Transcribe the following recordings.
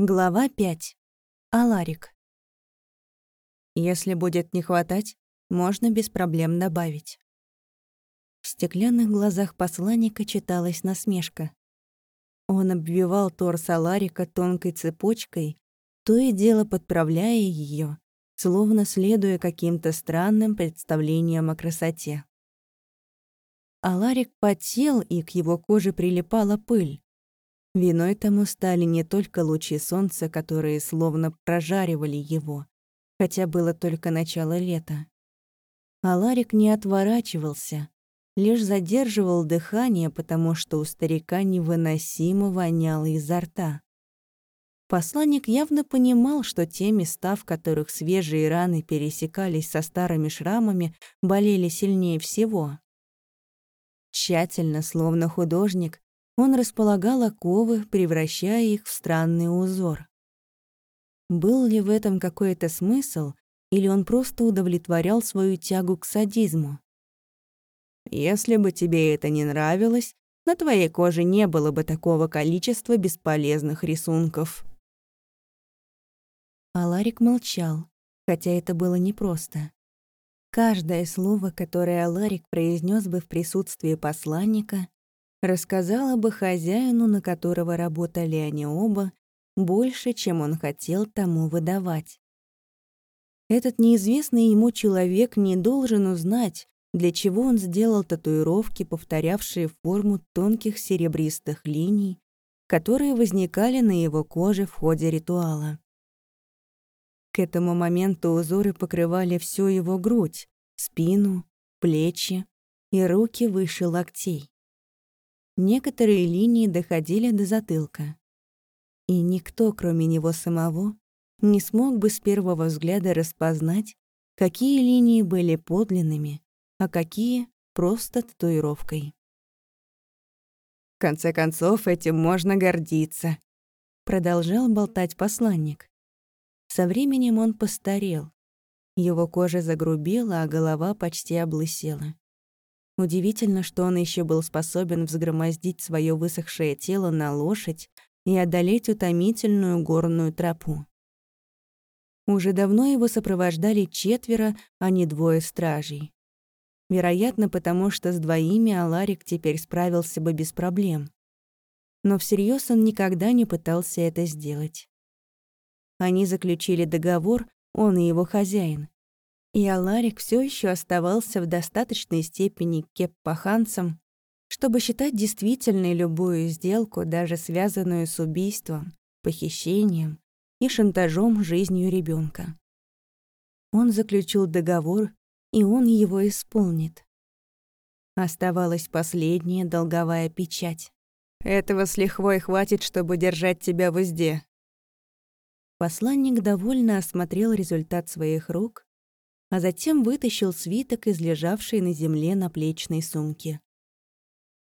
Глава 5. Аларик. Если будет не хватать, можно без проблем добавить. В стеклянных глазах посланника читалась насмешка. Он обвивал торс Аларика тонкой цепочкой, то и дело подправляя ее, словно следуя каким-то странным представлениям о красоте. Аларик потел, и к его коже прилипала пыль. Виной тому стали не только лучи солнца, которые словно прожаривали его, хотя было только начало лета. А Ларик не отворачивался, лишь задерживал дыхание, потому что у старика невыносимо воняло изо рта. Посланник явно понимал, что те места, в которых свежие раны пересекались со старыми шрамами, болели сильнее всего. Тщательно, словно художник, он располагал оковы, превращая их в странный узор. Был ли в этом какой-то смысл, или он просто удовлетворял свою тягу к садизму? «Если бы тебе это не нравилось, на твоей коже не было бы такого количества бесполезных рисунков». Аларик молчал, хотя это было непросто. Каждое слово, которое Аларик произнес бы в присутствии посланника, рассказала бы хозяину, на которого работали они оба, больше, чем он хотел тому выдавать. Этот неизвестный ему человек не должен узнать, для чего он сделал татуировки, повторявшие форму тонких серебристых линий, которые возникали на его коже в ходе ритуала. К этому моменту узоры покрывали всю его грудь, спину, плечи и руки выше локтей. Некоторые линии доходили до затылка. И никто, кроме него самого, не смог бы с первого взгляда распознать, какие линии были подлинными, а какие — просто татуировкой. «В конце концов, этим можно гордиться», — продолжал болтать посланник. Со временем он постарел. Его кожа загрубела, а голова почти облысела. Удивительно, что он еще был способен взгромоздить свое высохшее тело на лошадь и одолеть утомительную горную тропу. Уже давно его сопровождали четверо, а не двое стражей. Вероятно, потому что с двоими Аларик теперь справился бы без проблем. Но всерьез он никогда не пытался это сделать. Они заключили договор, он и его хозяин, и Аларик все еще оставался в достаточной степени кеппаханцем, чтобы считать действительной любую сделку, даже связанную с убийством, похищением и шантажом жизнью ребенка. Он заключил договор, и он его исполнит. Оставалась последняя долговая печать. «Этого с лихвой хватит, чтобы держать тебя в узде». Посланник довольно осмотрел результат своих рук а затем вытащил свиток из лежавшей на земле наплечной сумки.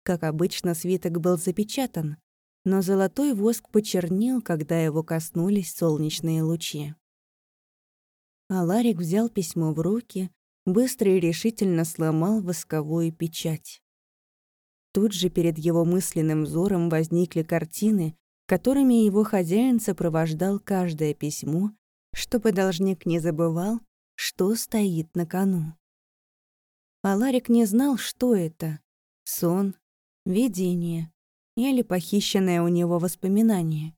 Как обычно, свиток был запечатан, но золотой воск почернел, когда его коснулись солнечные лучи. Аларик взял письмо в руки, быстро и решительно сломал восковую печать. Тут же перед его мысленным взором возникли картины, которыми его хозяин сопровождал каждое письмо, чтобы должник не забывал, что стоит на кону. Аларик не знал, что это — сон, видение или похищенное у него воспоминание.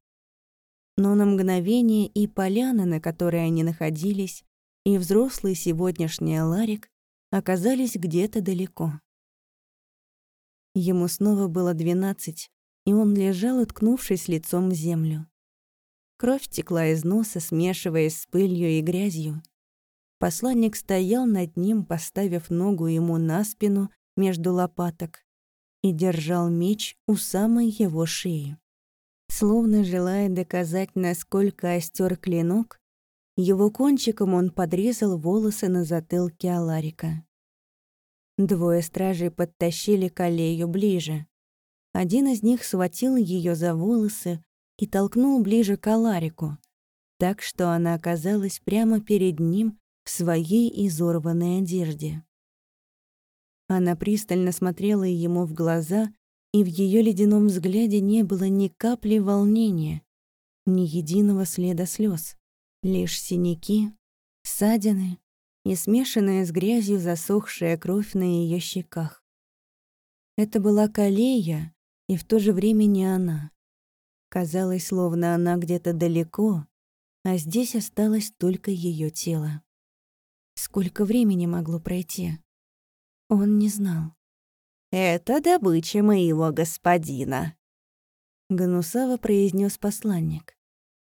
Но на мгновение и поляна, на которой они находились, и взрослый сегодняшний Аларик оказались где-то далеко. Ему снова было двенадцать, и он лежал, уткнувшись лицом в землю. Кровь текла из носа, смешиваясь с пылью и грязью. Посланник стоял над ним, поставив ногу ему на спину между лопаток и держал меч у самой его шеи. Словно желая доказать, насколько остер клинок, его кончиком он подрезал волосы на затылке Аларика. Двое стражей подтащили Калею ближе. Один из них схватил ее за волосы и толкнул ближе к Аларику, так что она оказалась прямо перед ним в своей изорванной одежде. Она пристально смотрела ему в глаза, и в ее ледяном взгляде не было ни капли волнения, Ни единого следа слез, лишь синяки, ссадины и смешанная с грязью засохшая кровь на ее щеках. Это была Калея, и в то же время не она. Казалось, словно она где-то далеко, а здесь осталось только ее тело. Сколько времени могло пройти? Он не знал. «Это добыча моего господина», — гнусаво произнес посланник.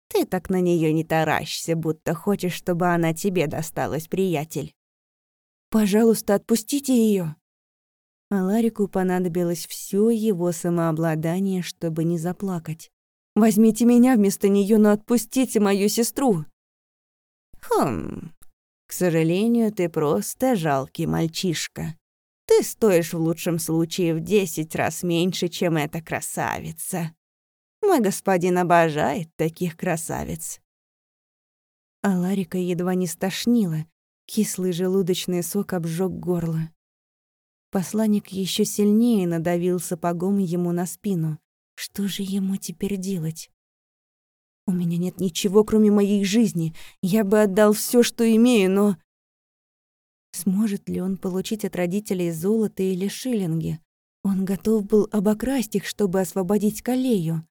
«Ты так на нее не таращься, будто хочешь, чтобы она тебе досталась, приятель». «Пожалуйста, отпустите ее. А Ларику понадобилось все его самообладание, чтобы не заплакать. «Возьмите меня вместо нее, но отпустите мою сестру!» «Хм, к сожалению, ты просто жалкий мальчишка. Ты стоишь в лучшем случае в десять раз меньше, чем эта красавица. Мой господин обожает таких красавиц». А Ларика едва не стошнила. Кислый желудочный сок обжег горло. Посланник еще сильнее надавил сапогом ему на спину. Что же ему теперь делать? У меня нет ничего, кроме моей жизни. Я бы отдал все, что имею, но... Сможет ли он получить от родителей золото или шиллинги? Он готов был обокрасть их, чтобы освободить Калею.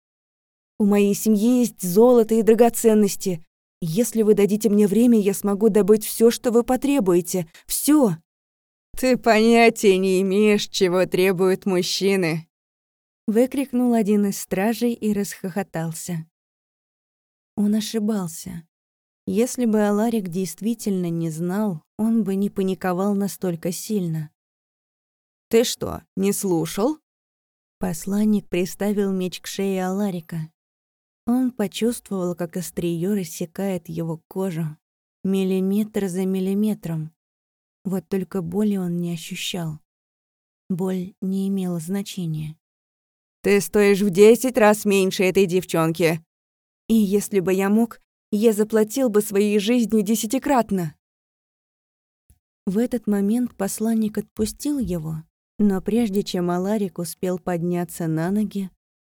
У моей семьи есть золото и драгоценности. Если вы дадите мне время, я смогу добыть все, что вы потребуете. Все. Ты понятия не имеешь, чего требуют мужчины. Выкрикнул один из стражей и расхохотался. Он ошибался. Если бы Аларик действительно не знал, он бы не паниковал настолько сильно. «Ты что, не слушал?» Посланник приставил меч к шее Аларика. Он почувствовал, как остриё рассекает его кожу, миллиметр за миллиметром. Вот только боли он не ощущал. Боль не имела значения. «Ты стоишь в десять раз меньше этой девчонки!» «И если бы я мог, я заплатил бы своей жизнью десятикратно!» В этот момент посланник отпустил его, но прежде чем Аларик успел подняться на ноги,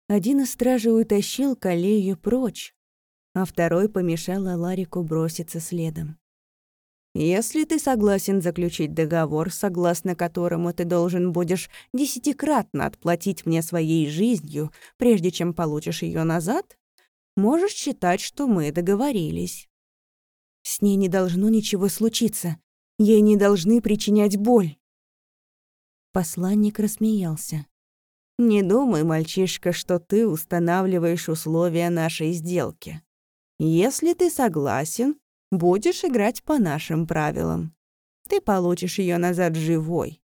один из стражей утащил Калею прочь, а второй помешал Аларику броситься следом. «Если ты согласен заключить договор, согласно которому ты должен будешь десятикратно отплатить мне своей жизнью, прежде чем получишь ее назад, можешь считать, что мы договорились». «С ней не должно ничего случиться. Ей не должны причинять боль». Посланник рассмеялся. «Не думай, мальчишка, что ты устанавливаешь условия нашей сделки. Если ты согласен, будешь играть по нашим правилам. Ты получишь ее назад живой.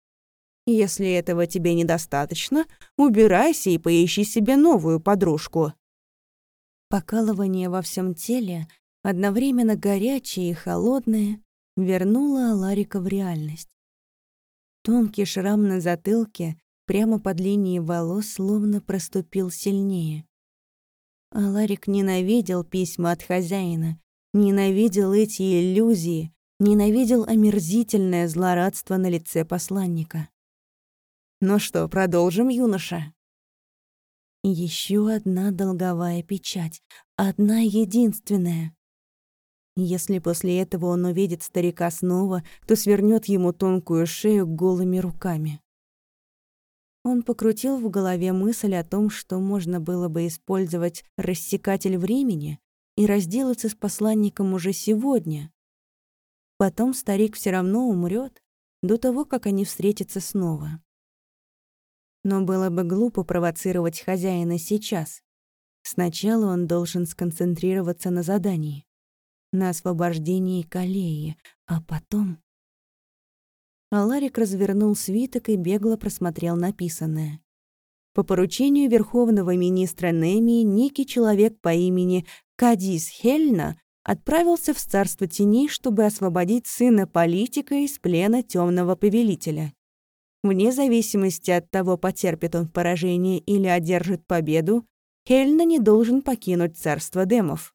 Если этого тебе недостаточно, убирайся и поищи себе новую подружку». Покалывание во всем теле, одновременно горячее и холодное, вернуло Аларика в реальность. Тонкий шрам на затылке прямо под линией волос словно проступил сильнее. Аларик ненавидел письма от хозяина, ненавидел эти иллюзии, ненавидел омерзительное злорадство на лице посланника. «Ну что, продолжим, юноша?» Еще одна долговая печать, одна единственная. Если после этого он увидит старика снова, то свернет ему тонкую шею голыми руками. Он покрутил в голове мысль о том, что можно было бы использовать рассекатель времени и разделаться с посланником уже сегодня. Потом старик все равно умрет до того, как они встретятся снова. Но было бы глупо провоцировать хозяина сейчас. Сначала он должен сконцентрироваться на задании на освобождении Калеи, а потом... Аларик развернул свиток и бегло просмотрел написанное. По поручению верховного министра Немии некий человек по имени Кадис Хельна отправился в царство теней, чтобы освободить сына политика из плена темного повелителя. Вне зависимости от того, потерпит он поражение или одержит победу, Хельна не должен покинуть царство демов.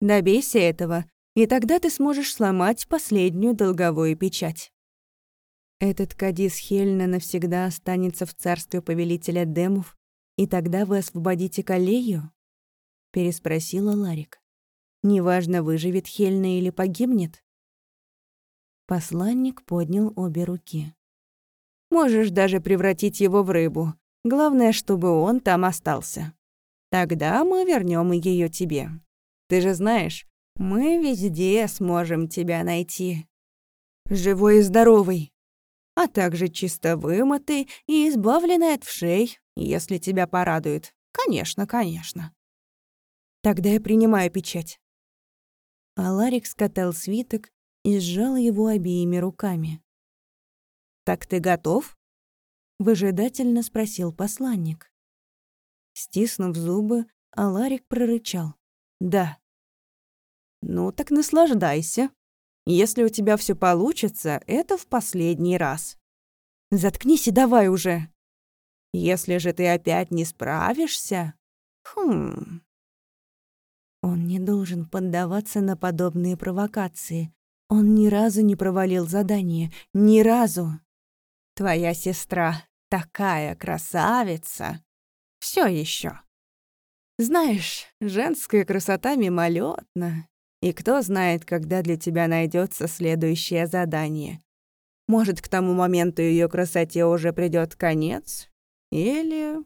Добейся этого, и тогда ты сможешь сломать последнюю долговую печать. Этот Кадис Хельна навсегда останется в царстве повелителя Демов, и тогда вы освободите Калею? — переспросила Ларик. «Неважно, выживет Хельна или погибнет?» Посланник поднял обе руки. «Можешь даже превратить его в рыбу. Главное, чтобы он там остался. Тогда мы вернем ее тебе. Ты же знаешь, мы везде сможем тебя найти. Живой и здоровый, а также чисто вымытый и избавленный от вшей, если тебя порадует. Конечно, конечно. Тогда я принимаю печать. А Ларик скатал свиток и сжал его обеими руками. «Так ты готов?» — выжидательно спросил посланник. Стиснув зубы, Аларик прорычал. «Да». «Ну так наслаждайся. Если у тебя все получится, это в последний раз. Заткнись и давай уже. Если же ты опять не справишься... Хм...» Он не должен поддаваться на подобные провокации. Он ни разу не провалил задание. Ни разу. Твоя сестра такая красавица. Все еще. Знаешь, женская красота мимолетна. И кто знает, когда для тебя найдется следующее задание. Может, к тому моменту ее красоте уже придет конец, или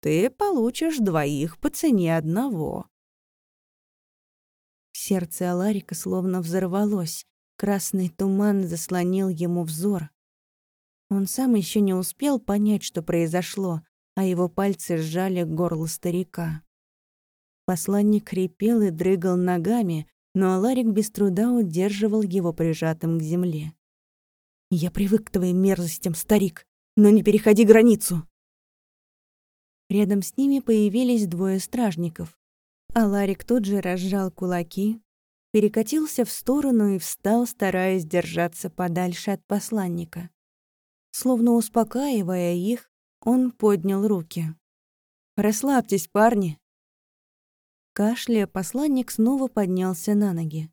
ты получишь двоих по цене одного. Сердце Аларика словно взорвалось. Красный туман заслонил ему взор. Он сам еще не успел понять, что произошло, а его пальцы сжали горло старика. Посланник хрипел и дрыгал ногами, но Аларик без труда удерживал его прижатым к земле. «Я привык к твоим мерзостям, старик, но не переходи границу!» Рядом с ними появились двое стражников. А Ларик тут же разжал кулаки, перекатился в сторону и встал, стараясь держаться подальше от посланника. Словно успокаивая их, он поднял руки. «Расслабьтесь, парни!» Кашляя, посланник снова поднялся на ноги.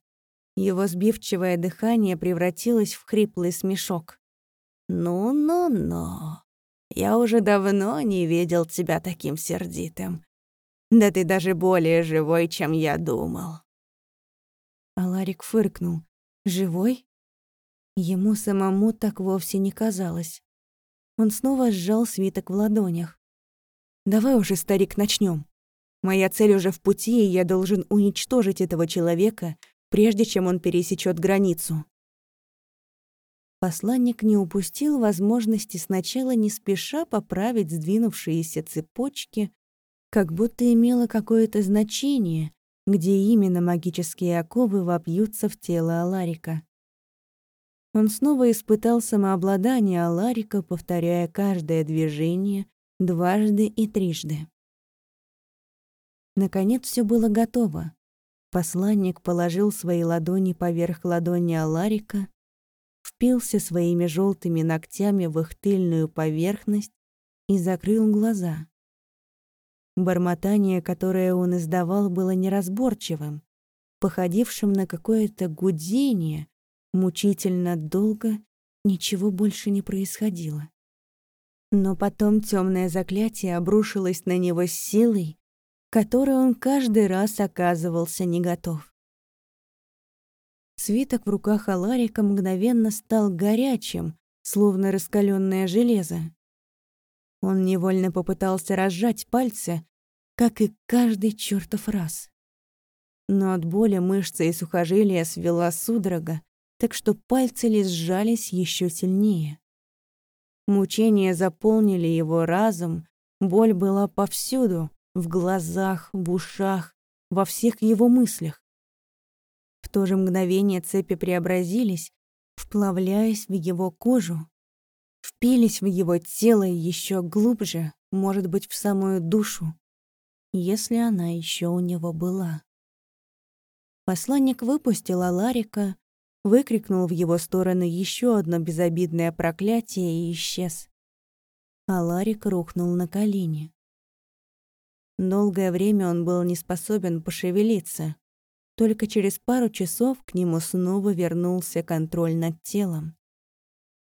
Его сбивчивое дыхание превратилось в хриплый смешок. «Ну-ну-ну, я уже давно не видел тебя таким сердитым. Да ты даже более живой, чем я думал». Аларик фыркнул. «Живой?» Ему самому так вовсе не казалось. Он снова сжал свиток в ладонях. «Давай уже, старик, начнем. Моя цель уже в пути, и я должен уничтожить этого человека, прежде чем он пересечет границу». Посланник не упустил возможности сначала не спеша поправить сдвинувшиеся цепочки, как будто имело какое-то значение, где именно магические оковы вопьются в тело Аларика. Он снова испытал самообладание Аларика, повторяя каждое движение дважды и трижды. Наконец все было готово. Посланник положил свои ладони поверх ладони Аларика, впился своими желтыми ногтями в их тыльную поверхность и закрыл глаза. Бормотание, которое он издавал, было неразборчивым, походившим на какое-то гудение, мучительно долго ничего больше не происходило. Но потом темное заклятие обрушилось на него с силой, которой он каждый раз оказывался не готов. Свиток в руках Аларика мгновенно стал горячим, словно раскаленное железо. Он невольно попытался разжать пальцы, как и каждый чертов раз. Но от боли мышцы и сухожилия свела судорога, так что пальцы лишь сжались еще сильнее. Мучения заполнили его разум, боль была повсюду, в глазах, в ушах, во всех его мыслях. В то же мгновение цепи преобразились, вплавляясь в его кожу, впились в его тело еще глубже, может быть, в самую душу, если она еще у него была. Посланник выпустил Аларика, выкрикнул в его сторону еще одно безобидное проклятие и исчез. Аларик рухнул на колени. Долгое время он был не способен пошевелиться. Только через пару часов к нему снова вернулся контроль над телом.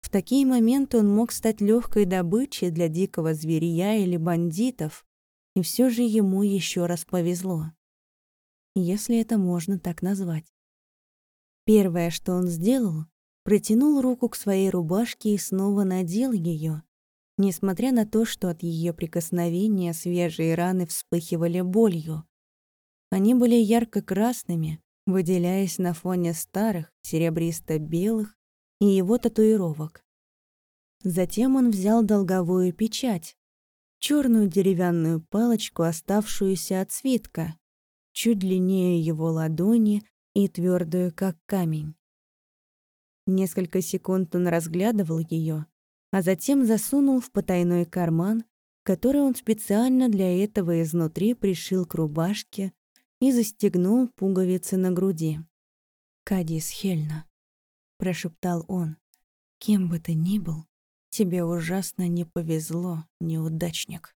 В такие моменты он мог стать легкой добычей для дикого зверья или бандитов, и все же ему еще раз повезло. если это можно так назвать. Первое, что он сделал, протянул руку к своей рубашке и снова надел ее, несмотря на то, что от ее прикосновения свежие раны вспыхивали болью. Они были ярко-красными, выделяясь на фоне старых, серебристо-белых и его татуировок. Затем он взял долговую печать, черную деревянную палочку, оставшуюся от свитка, чуть длиннее его ладони и твердую, как камень. Несколько секунд он разглядывал ее, а затем засунул в потайной карман, который он специально для этого изнутри пришил к рубашке и застегнул пуговицы на груди. «Кадис Хельна», — прошептал он, — «кем бы ты ни был, тебе ужасно не повезло, неудачник».